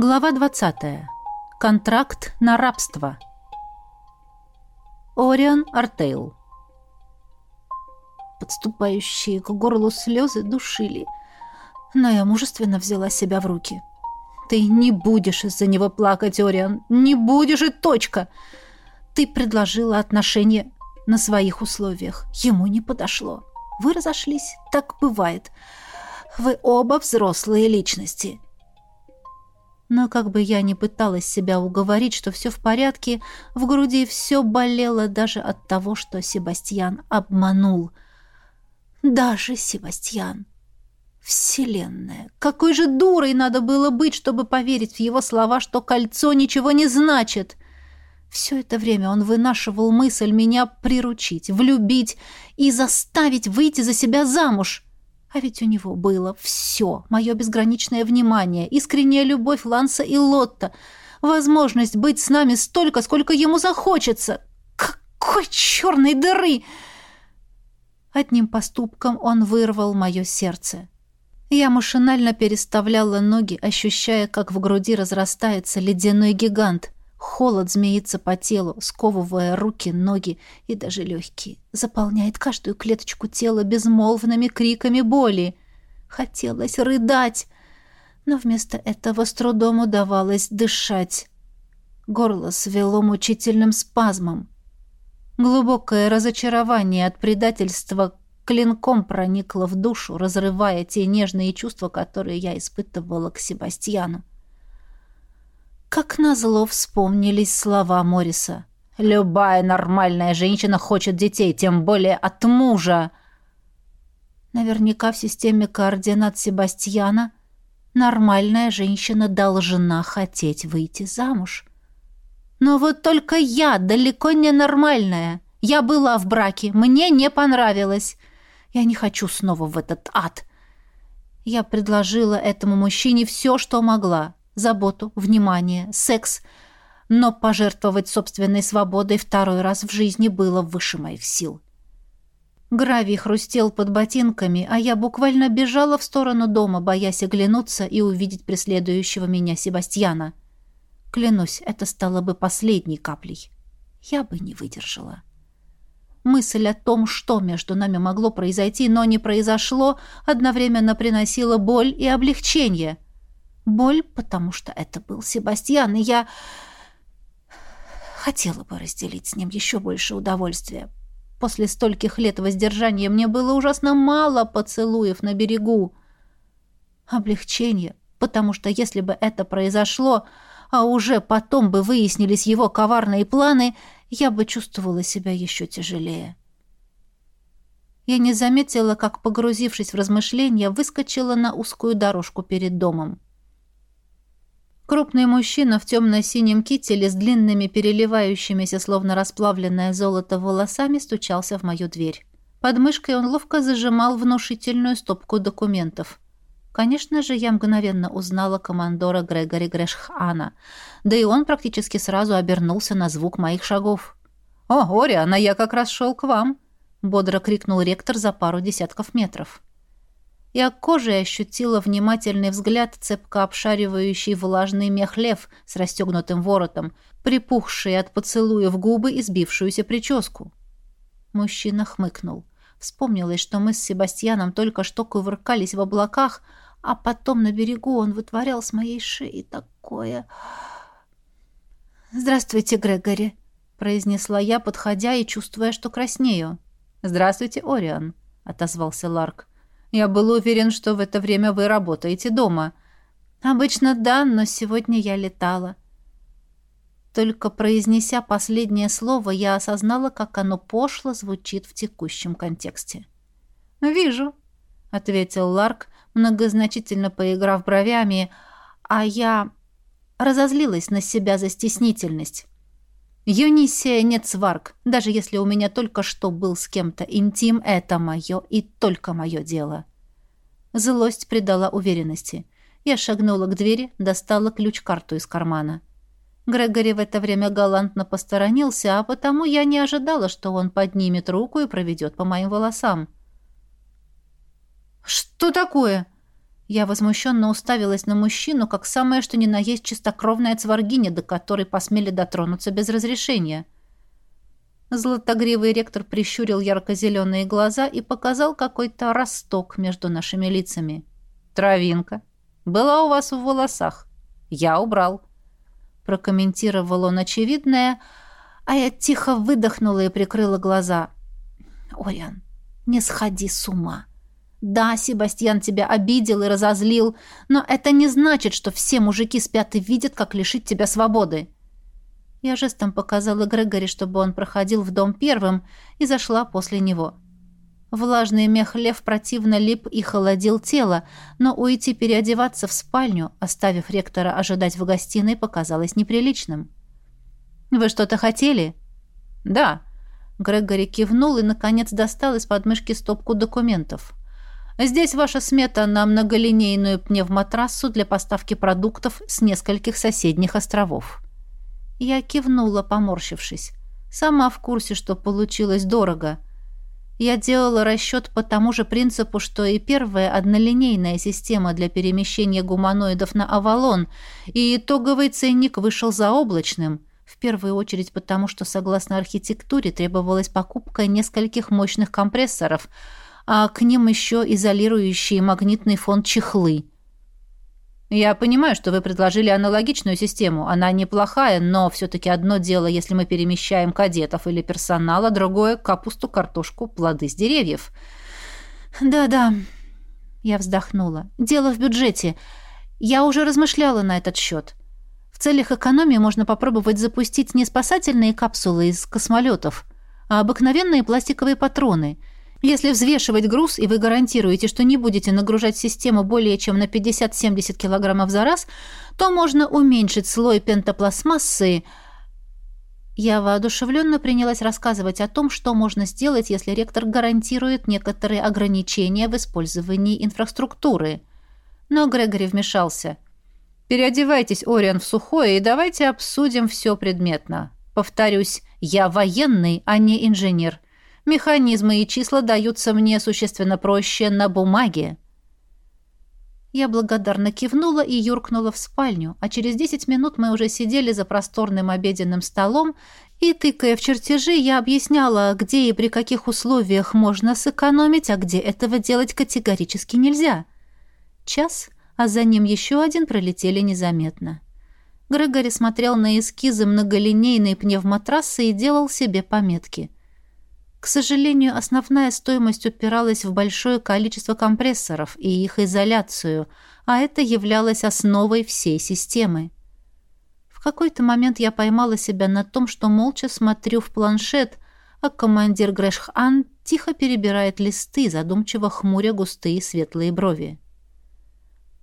Глава 20. Контракт на рабство. Орион Артейл. Подступающие к горлу слезы душили, но я мужественно взяла себя в руки. Ты не будешь из-за него плакать, Орион, не будешь и точка. Ты предложила отношения на своих условиях. Ему не подошло. Вы разошлись, так бывает. Вы оба взрослые личности. — но как бы я ни пыталась себя уговорить, что все в порядке, в груди все болело даже от того, что Себастьян обманул. Даже Себастьян. Вселенная. Какой же дурой надо было быть, чтобы поверить в его слова, что кольцо ничего не значит. Все это время он вынашивал мысль меня приручить, влюбить и заставить выйти за себя замуж. А ведь у него было все. Мое безграничное внимание, искренняя любовь Ланса и Лотта, возможность быть с нами столько, сколько ему захочется. Какой черной дыры! Одним поступком он вырвал мое сердце. Я машинально переставляла ноги, ощущая, как в груди разрастается ледяной гигант — Холод змеится по телу, сковывая руки, ноги и даже легкие. Заполняет каждую клеточку тела безмолвными криками боли. Хотелось рыдать, но вместо этого с трудом удавалось дышать. Горло свело мучительным спазмом. Глубокое разочарование от предательства клинком проникло в душу, разрывая те нежные чувства, которые я испытывала к Себастьяну. Как назло вспомнились слова Мориса. «Любая нормальная женщина хочет детей, тем более от мужа». Наверняка в системе координат Себастьяна нормальная женщина должна хотеть выйти замуж. Но вот только я далеко не нормальная. Я была в браке, мне не понравилось. Я не хочу снова в этот ад. Я предложила этому мужчине все, что могла заботу, внимание, секс, но пожертвовать собственной свободой второй раз в жизни было выше моих сил. Гравий хрустел под ботинками, а я буквально бежала в сторону дома, боясь оглянуться и увидеть преследующего меня Себастьяна. Клянусь, это стало бы последней каплей. Я бы не выдержала. Мысль о том, что между нами могло произойти, но не произошло, одновременно приносила боль и облегчение — Боль, потому что это был Себастьян, и я хотела бы разделить с ним еще больше удовольствия. После стольких лет воздержания мне было ужасно мало поцелуев на берегу. Облегчение, потому что если бы это произошло, а уже потом бы выяснились его коварные планы, я бы чувствовала себя еще тяжелее. Я не заметила, как, погрузившись в размышления, выскочила на узкую дорожку перед домом. Крупный мужчина в темно-синем кителе с длинными переливающимися, словно расплавленное золото, волосами стучался в мою дверь. Под мышкой он ловко зажимал внушительную стопку документов. Конечно же, я мгновенно узнала командора Грегори Грэшхана, да и он практически сразу обернулся на звук моих шагов. «О, Ориана, я как раз шел к вам!» — бодро крикнул ректор за пару десятков метров. Я кожей ощутила внимательный взгляд, цепко обшаривающий влажный мех лев с расстегнутым воротом, припухшие от поцелуя в губы и сбившуюся прическу. Мужчина хмыкнул. Вспомнилось, что мы с Себастьяном только что кувыркались в облаках, а потом на берегу он вытворял с моей шеи такое... «Здравствуйте, Грегори», — произнесла я, подходя и чувствуя, что краснею. «Здравствуйте, Ориан», — отозвался Ларк. Я был уверен, что в это время вы работаете дома. Обычно да, но сегодня я летала. Только произнеся последнее слово, я осознала, как оно пошло звучит в текущем контексте. «Вижу», — ответил Ларк, многозначительно поиграв бровями, а я разозлилась на себя за стеснительность. Юнисия нет сварк. Даже если у меня только что был с кем-то интим, это мое и только мое дело. Злость придала уверенности. Я шагнула к двери, достала ключ-карту из кармана. Грегори в это время галантно посторонился, а потому я не ожидала, что он поднимет руку и проведет по моим волосам. «Что такое?» Я возмущенно уставилась на мужчину, как самое что ни на есть чистокровная цваргиня, до которой посмели дотронуться без разрешения. Златогривый ректор прищурил ярко-зеленые глаза и показал какой-то росток между нашими лицами. «Травинка. Была у вас в волосах. Я убрал». Прокомментировал он очевидное, а я тихо выдохнула и прикрыла глаза. «Ориан, не сходи с ума!» Да, Себастьян тебя обидел и разозлил, но это не значит, что все мужики спят и видят, как лишить тебя свободы. Я жестом показала Грегори, чтобы он проходил в дом первым, и зашла после него. Влажный мех лев противно лип и холодил тело, но уйти переодеваться в спальню, оставив ректора ожидать в гостиной, показалось неприличным. «Вы что-то хотели?» «Да». Грегори кивнул и, наконец, достал из подмышки стопку документов. Здесь ваша смета на многолинейную пневмотрассу для поставки продуктов с нескольких соседних островов». Я кивнула, поморщившись. Сама в курсе, что получилось дорого. Я делала расчет по тому же принципу, что и первая однолинейная система для перемещения гуманоидов на Авалон, и итоговый ценник вышел заоблачным, в первую очередь потому, что, согласно архитектуре, требовалась покупка нескольких мощных компрессоров – а к ним еще изолирующие магнитный фон чехлы. Я понимаю, что вы предложили аналогичную систему. Она неплохая, но все-таки одно дело, если мы перемещаем кадетов или персонала, другое — капусту, картошку, плоды с деревьев. Да-да, я вздохнула. Дело в бюджете. Я уже размышляла на этот счет. В целях экономии можно попробовать запустить не спасательные капсулы из космолетов, а обыкновенные пластиковые патроны — если взвешивать груз, и вы гарантируете, что не будете нагружать систему более чем на 50-70 килограммов за раз, то можно уменьшить слой пентопластмассы. Я воодушевленно принялась рассказывать о том, что можно сделать, если ректор гарантирует некоторые ограничения в использовании инфраструктуры. Но Грегори вмешался. «Переодевайтесь, Ориан, в сухое, и давайте обсудим все предметно. Повторюсь, я военный, а не инженер». Механизмы и числа даются мне существенно проще на бумаге. Я благодарно кивнула и юркнула в спальню, а через десять минут мы уже сидели за просторным обеденным столом, и, тыкая в чертежи, я объясняла, где и при каких условиях можно сэкономить, а где этого делать категорически нельзя. Час, а за ним еще один пролетели незаметно. Грегори смотрел на эскизы многолинейной пневмотрассы и делал себе пометки — к сожалению, основная стоимость упиралась в большое количество компрессоров и их изоляцию, а это являлось основой всей системы. В какой-то момент я поймала себя на том, что молча смотрю в планшет, а командир Грэшхан тихо перебирает листы, задумчиво хмуря густые светлые брови.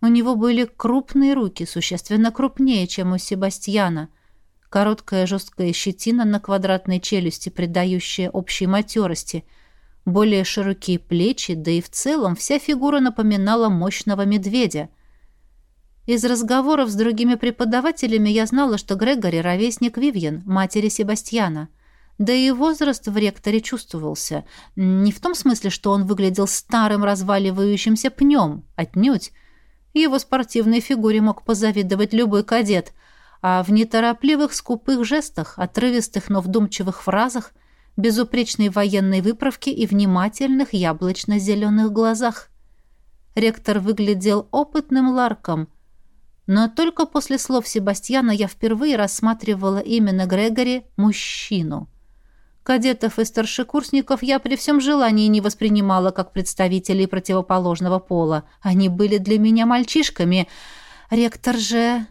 У него были крупные руки, существенно крупнее, чем у Себастьяна, Короткая жесткая щетина на квадратной челюсти, придающая общей матерости. Более широкие плечи, да и в целом вся фигура напоминала мощного медведя. Из разговоров с другими преподавателями я знала, что Грегори — ровесник Вивьен, матери Себастьяна. Да и возраст в ректоре чувствовался. Не в том смысле, что он выглядел старым разваливающимся пнем, отнюдь. Его спортивной фигуре мог позавидовать любой кадет — а в неторопливых скупых жестах, отрывистых, но вдумчивых фразах, безупречной военной выправке и внимательных яблочно-зеленых глазах. Ректор выглядел опытным ларком, но только после слов Себастьяна я впервые рассматривала именно Грегори мужчину. Кадетов и старшекурсников я при всем желании не воспринимала как представителей противоположного пола. Они были для меня мальчишками. Ректор же...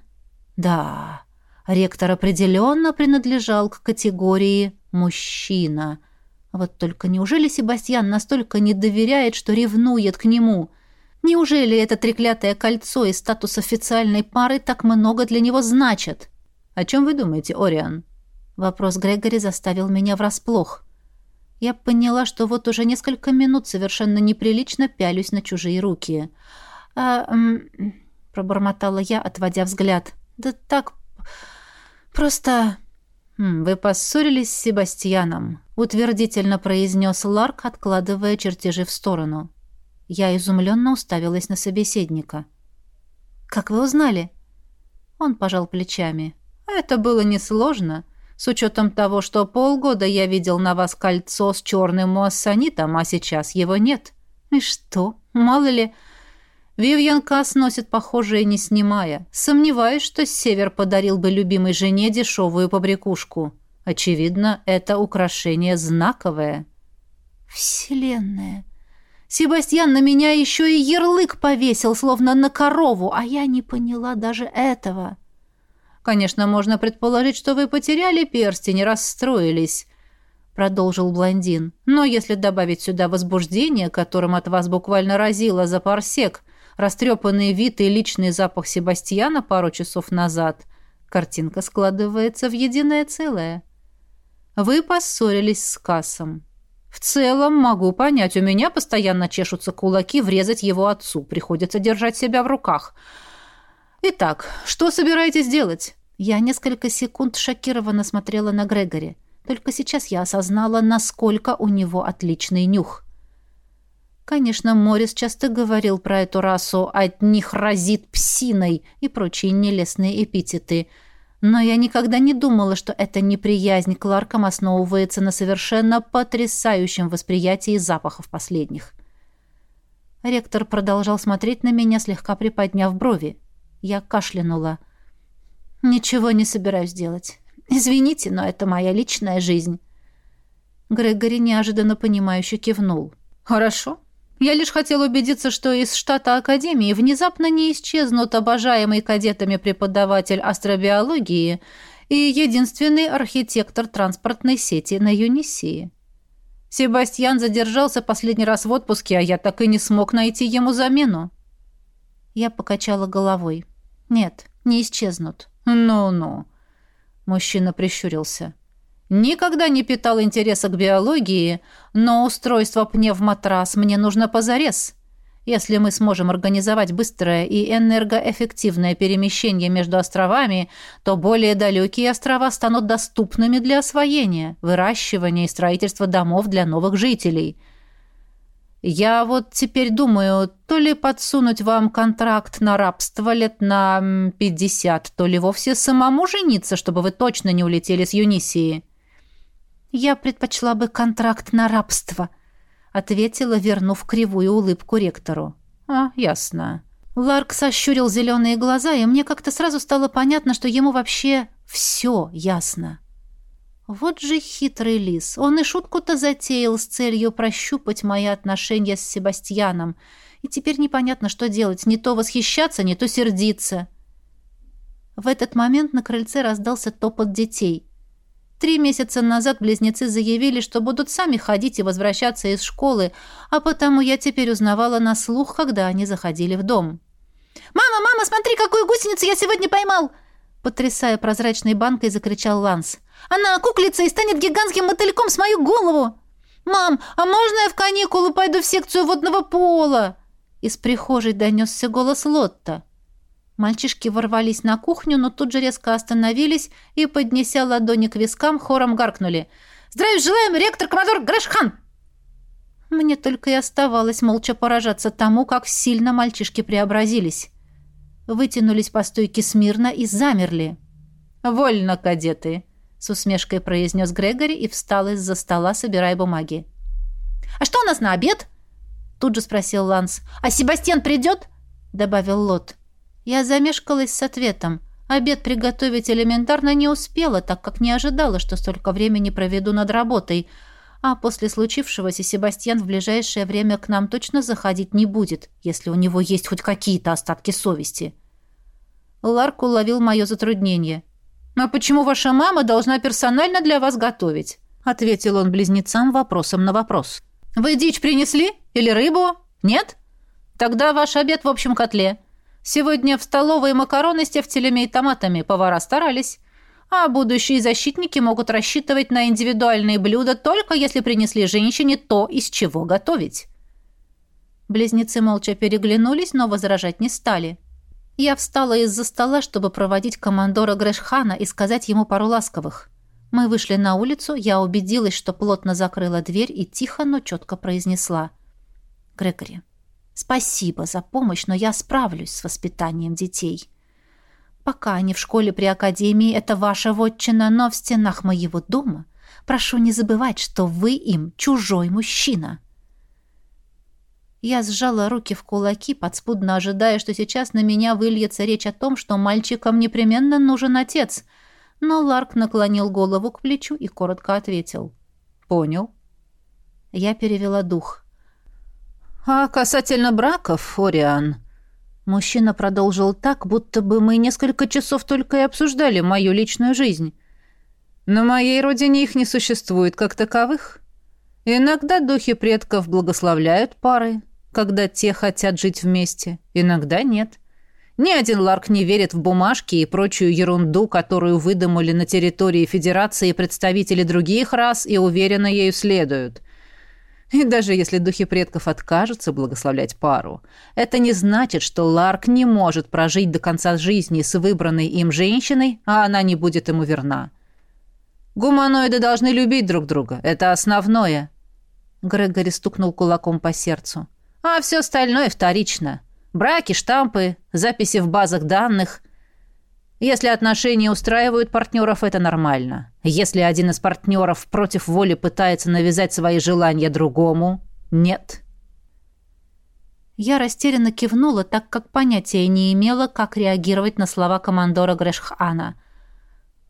Да, ректор определенно принадлежал к категории «мужчина». Вот только неужели Себастьян настолько не доверяет, что ревнует к нему? Неужели это треклятое кольцо и статус официальной пары так много для него значит? О чем вы думаете, Ориан? Вопрос Грегори заставил меня врасплох. Я поняла, что вот уже несколько минут совершенно неприлично пялюсь на чужие руки. «А, пробормотала я, отводя взгляд. Да так... Просто... «Вы поссорились с Себастьяном», — утвердительно произнес Ларк, откладывая чертежи в сторону. Я изумленно уставилась на собеседника. «Как вы узнали?» Он пожал плечами. «Это было несложно, с учетом того, что полгода я видел на вас кольцо с черным муассанитом, а сейчас его нет. И что? Мало ли...» Вивьен Касс носит похожее, не снимая. Сомневаюсь, что Север подарил бы любимой жене дешевую побрякушку. Очевидно, это украшение знаковое. Вселенная! Себастьян на меня еще и ярлык повесил, словно на корову, а я не поняла даже этого. Конечно, можно предположить, что вы потеряли перстень и расстроились, продолжил блондин. Но если добавить сюда возбуждение, которым от вас буквально разило за парсек, растрепанный вид и личный запах Себастьяна пару часов назад, картинка складывается в единое целое. Вы поссорились с Кассом. В целом, могу понять, у меня постоянно чешутся кулаки врезать его отцу. Приходится держать себя в руках. Итак, что собираетесь делать? Я несколько секунд шокированно смотрела на Грегори. Только сейчас я осознала, насколько у него отличный нюх. Конечно, Морис часто говорил про эту расу «от них разит псиной» и прочие нелестные эпитеты – но я никогда не думала, что эта неприязнь к Ларкам основывается на совершенно потрясающем восприятии запахов последних. Ректор продолжал смотреть на меня, слегка приподняв брови. Я кашлянула. «Ничего не собираюсь делать. Извините, но это моя личная жизнь». Грегори неожиданно понимающе кивнул. «Хорошо. Я лишь хотел убедиться, что из штата Академии внезапно не исчезнут обожаемый кадетами преподаватель астробиологии и единственный архитектор транспортной сети на Юнисии. Себастьян задержался последний раз в отпуске, а я так и не смог найти ему замену. Я покачала головой. «Нет, не исчезнут». «Ну-ну». Мужчина прищурился. Никогда не питал интереса к биологии, но устройство пневматрас мне нужно позарез. Если мы сможем организовать быстрое и энергоэффективное перемещение между островами, то более далекие острова станут доступными для освоения, выращивания и строительства домов для новых жителей. Я вот теперь думаю, то ли подсунуть вам контракт на рабство лет на 50, то ли вовсе самому жениться, чтобы вы точно не улетели с Юнисии. «Я предпочла бы контракт на рабство», — ответила, вернув кривую улыбку ректору. «А, ясно». Ларк сощурил зеленые глаза, и мне как-то сразу стало понятно, что ему вообще все ясно. Вот же хитрый лис. Он и шутку-то затеял с целью прощупать мои отношения с Себастьяном. И теперь непонятно, что делать. Не то восхищаться, не то сердиться. В этот момент на крыльце раздался топот детей. Три месяца назад близнецы заявили, что будут сами ходить и возвращаться из школы, а потому я теперь узнавала на слух, когда они заходили в дом. «Мама, мама, смотри, какую гусеницу я сегодня поймал!» Потрясая прозрачной банкой, закричал Ланс. «Она окуклится и станет гигантским мотыльком с мою голову!» «Мам, а можно я в каникулы пойду в секцию водного пола?» Из прихожей донесся голос Лотта. Мальчишки ворвались на кухню, но тут же резко остановились и, поднеся ладони к вискам, хором гаркнули. «Здравия желаем, ректор Комодор Грэшхан!» Мне только и оставалось молча поражаться тому, как сильно мальчишки преобразились. Вытянулись по стойке смирно и замерли. «Вольно, кадеты!» — с усмешкой произнес Грегори и встал из-за стола, собирая бумаги. «А что у нас на обед?» — тут же спросил Ланс. «А Себастьян придет?» — добавил Лот. Я замешкалась с ответом. Обед приготовить элементарно не успела, так как не ожидала, что столько времени проведу над работой. А после случившегося Себастьян в ближайшее время к нам точно заходить не будет, если у него есть хоть какие-то остатки совести. Ларк уловил мое затруднение. «А почему ваша мама должна персонально для вас готовить?» Ответил он близнецам вопросом на вопрос. «Вы дичь принесли? Или рыбу? Нет? Тогда ваш обед в общем котле. Сегодня в столовой макароны с тефтелями и томатами повара старались. А будущие защитники могут рассчитывать на индивидуальные блюда только если принесли женщине то, из чего готовить. Близнецы молча переглянулись, но возражать не стали. Я встала из-за стола, чтобы проводить командора Грэшхана и сказать ему пару ласковых. Мы вышли на улицу, я убедилась, что плотно закрыла дверь и тихо, но четко произнесла. «Грегори, Спасибо за помощь, но я справлюсь с воспитанием детей. Пока они в школе при академии, это ваша вотчина, но в стенах моего дома прошу не забывать, что вы им чужой мужчина». Я сжала руки в кулаки, подспудно ожидая, что сейчас на меня выльется речь о том, что мальчикам непременно нужен отец. Но Ларк наклонил голову к плечу и коротко ответил. «Понял». Я перевела дух. «А касательно браков, Ориан...» Мужчина продолжил так, будто бы мы несколько часов только и обсуждали мою личную жизнь. «На моей родине их не существует как таковых. Иногда духи предков благословляют пары, когда те хотят жить вместе, иногда нет. Ни один Ларк не верит в бумажки и прочую ерунду, которую выдумали на территории Федерации представители других рас и уверенно ею следуют. И даже если духи предков откажутся благословлять пару, это не значит, что Ларк не может прожить до конца жизни с выбранной им женщиной, а она не будет ему верна. Гуманоиды должны любить друг друга. Это основное. Грегори стукнул кулаком по сердцу. А все остальное вторично. Браки, штампы, записи в базах данных. Если отношения устраивают партнеров, это нормально. Если один из партнеров против воли пытается навязать свои желания другому, нет. Я растерянно кивнула, так как понятия не имела, как реагировать на слова командора Грэшхана.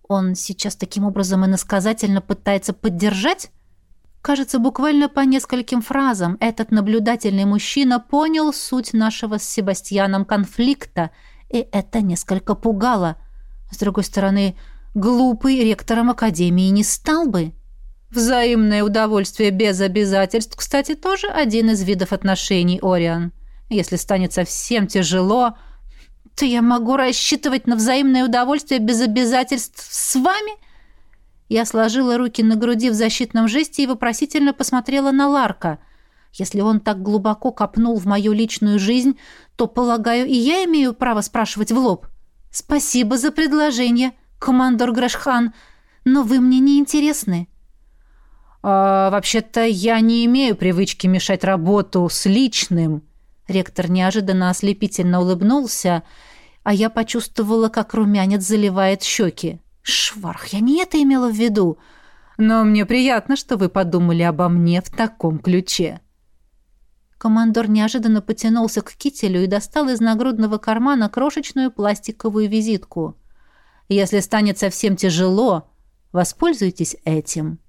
Он сейчас таким образом иносказательно пытается поддержать? Кажется, буквально по нескольким фразам этот наблюдательный мужчина понял суть нашего с Себастьяном конфликта, и это несколько пугало. С другой стороны, глупый ректором Академии не стал бы. Взаимное удовольствие без обязательств, кстати, тоже один из видов отношений, Ориан. Если станет совсем тяжело, то я могу рассчитывать на взаимное удовольствие без обязательств с вами – я сложила руки на груди в защитном жесте и вопросительно посмотрела на Ларка. Если он так глубоко копнул в мою личную жизнь, то, полагаю, и я имею право спрашивать в лоб. «Спасибо за предложение, командор Грашхан, но вы мне не интересны». «А, «Вообще-то я не имею привычки мешать работу с личным». Ректор неожиданно ослепительно улыбнулся, а я почувствовала, как румянец заливает щеки. Шварх, я не это имела в виду. Но мне приятно, что вы подумали обо мне в таком ключе. Командор неожиданно потянулся к кителю и достал из нагрудного кармана крошечную пластиковую визитку. Если станет совсем тяжело, воспользуйтесь этим.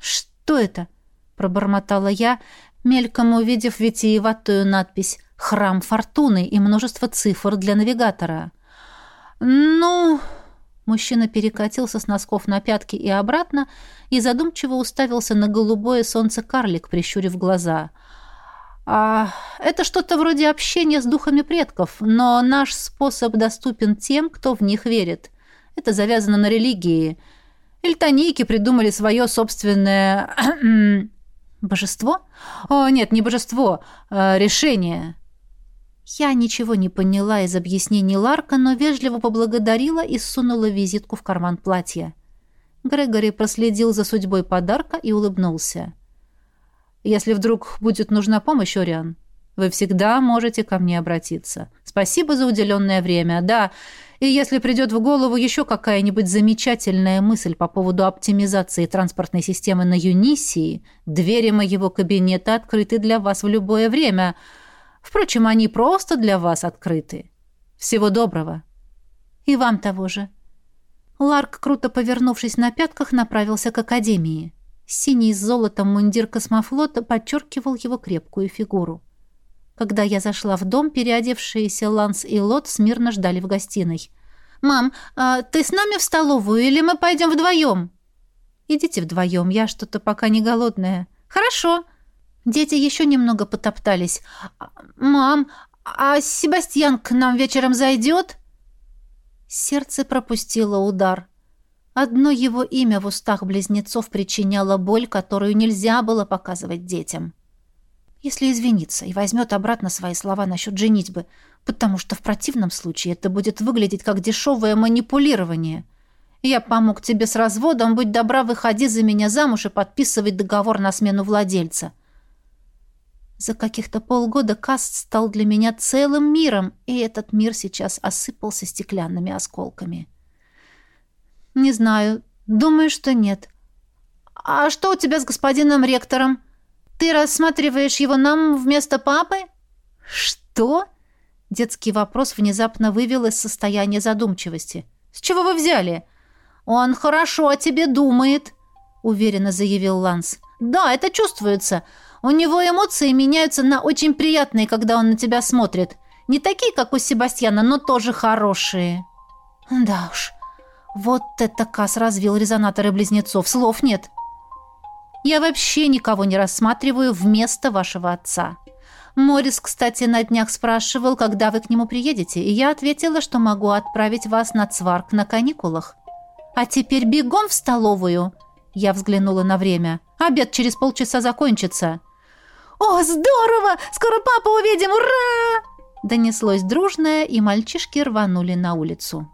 Что это? пробормотала я, мельком увидев витиеватую надпись «Храм Фортуны» и множество цифр для навигатора. «Ну...» Мужчина перекатился с носков на пятки и обратно и задумчиво уставился на голубое солнце карлик, прищурив глаза. «А это что-то вроде общения с духами предков, но наш способ доступен тем, кто в них верит. Это завязано на религии. Эльтонийки придумали свое собственное... божество? О, нет, не божество, а решение». Я ничего не поняла из объяснений Ларка, но вежливо поблагодарила и сунула визитку в карман платья. Грегори проследил за судьбой подарка и улыбнулся. «Если вдруг будет нужна помощь, Ориан, вы всегда можете ко мне обратиться. Спасибо за уделенное время. Да, и если придет в голову еще какая-нибудь замечательная мысль по поводу оптимизации транспортной системы на Юнисии, двери моего кабинета открыты для вас в любое время». Впрочем, они просто для вас открыты. Всего доброго. И вам того же. Ларк, круто повернувшись на пятках, направился к академии. Синий с золотом мундир космофлота подчеркивал его крепкую фигуру. Когда я зашла в дом, переодевшиеся Ланс и Лот смирно ждали в гостиной. «Мам, а ты с нами в столовую или мы пойдем вдвоем?» «Идите вдвоем, я что-то пока не голодная». «Хорошо», Дети еще немного потоптались. «Мам, а Себастьян к нам вечером зайдет?» Сердце пропустило удар. Одно его имя в устах близнецов причиняло боль, которую нельзя было показывать детям. Если извинится и возьмет обратно свои слова насчет женитьбы, потому что в противном случае это будет выглядеть как дешевое манипулирование. Я помог тебе с разводом, будь добра, выходи за меня замуж и подписывай договор на смену владельца. За каких-то полгода Каст стал для меня целым миром, и этот мир сейчас осыпался стеклянными осколками. Не знаю, думаю, что нет. А что у тебя с господином ректором? Ты рассматриваешь его нам вместо папы? Что? Детский вопрос внезапно вывел из состояния задумчивости. С чего вы взяли? Он хорошо о тебе думает, уверенно заявил Ланс. Да, это чувствуется. У него эмоции меняются на очень приятные, когда он на тебя смотрит. Не такие, как у Себастьяна, но тоже хорошие. Да уж. Вот это Кас развил резонаторы близнецов. Слов нет. Я вообще никого не рассматриваю вместо вашего отца. Морис, кстати, на днях спрашивал, когда вы к нему приедете, и я ответила, что могу отправить вас на Цварк на каникулах. А теперь бегом в столовую. Я взглянула на время. Обед через полчаса закончится. «О, здорово! Скоро папу увидим! Ура!» Донеслось дружное, и мальчишки рванули на улицу.